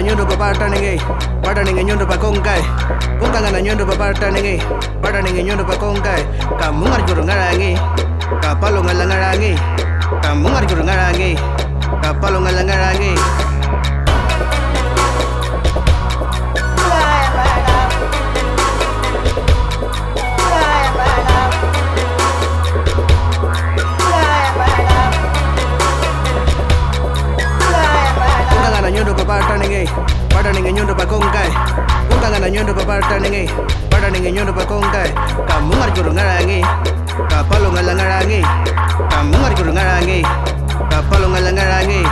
papata ninge pata ninge nyondo pa konkai kunganga na nyondo papata ninge pata ninge nyondo pa konkai kamungar juru ngarangi. Kapalo ngalangarangi kamungar juru ngarangi. Kapalo ngalangarangi nyondo pa konkai kunganga na nyondo papata ninge pata ninge nyondo pa konkai kamungar juru ngarangi. Kapalo ngalangarangi kamungar juru ngarangi kapalo ngalangarangi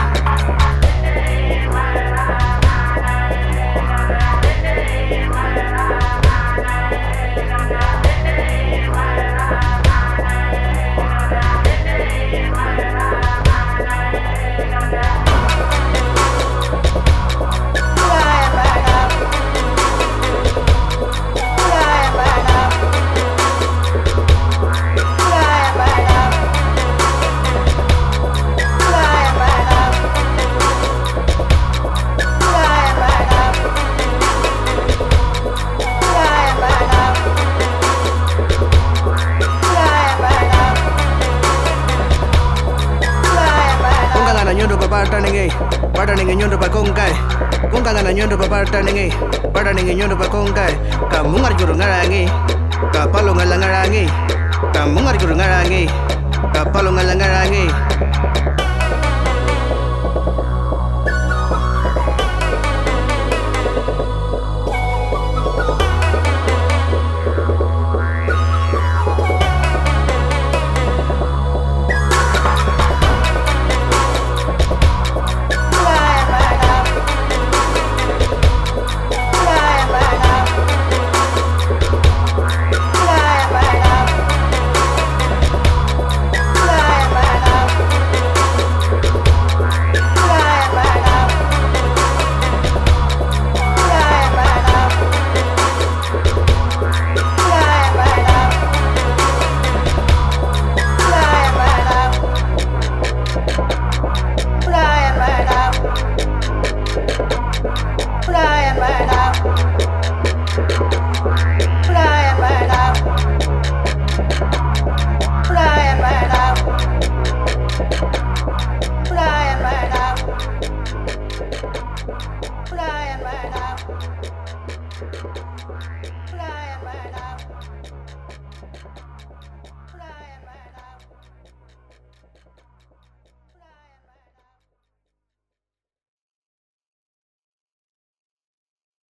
nyondo papata ninge pata ninge nyondo pa konkai kunganga na nyondo papata ninge pata ninge nyondo pa konkai kamungar juru ngarangi kapalo ngalangarangi kamungar juru ngarangi kapalo ngalangarangi